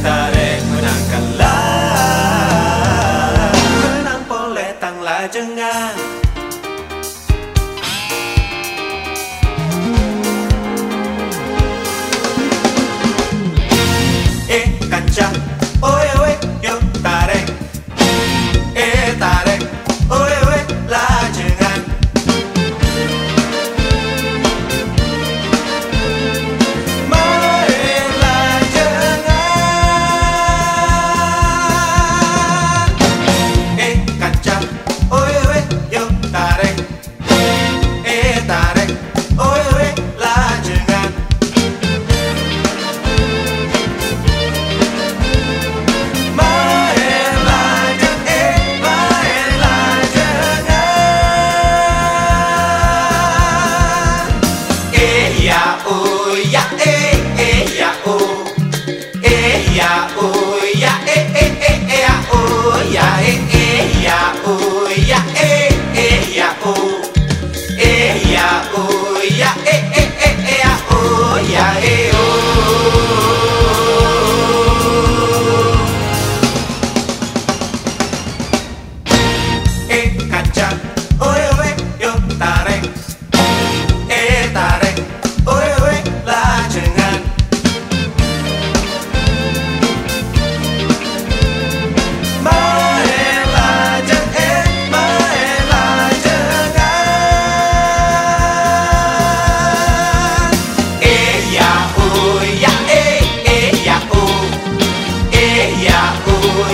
estaré muy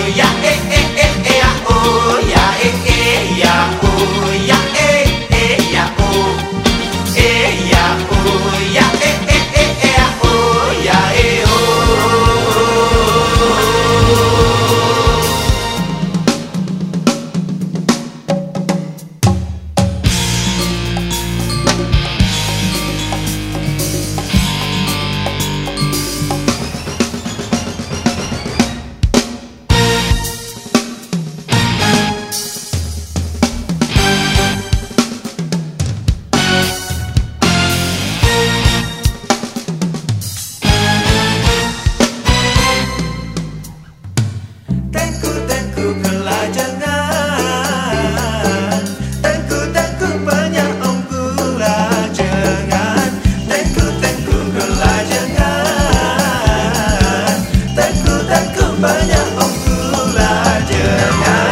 yeah. Yeah.